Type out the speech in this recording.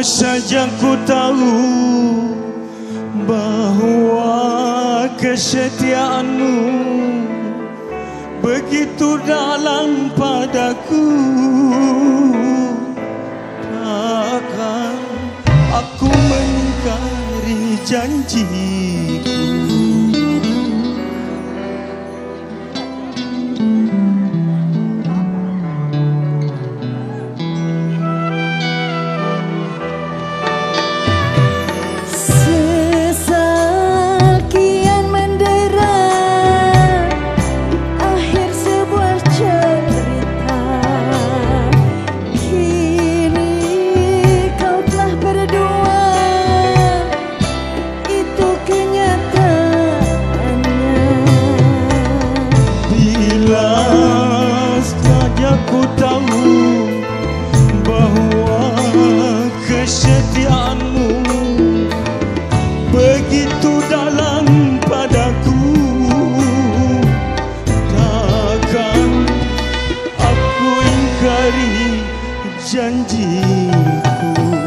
saja ku tahu bahwa kesetiaanmu begitu dalam padaku takkan aku mengingkari janji. begitu dalam padaku. Takkan aku ingkari janjiku.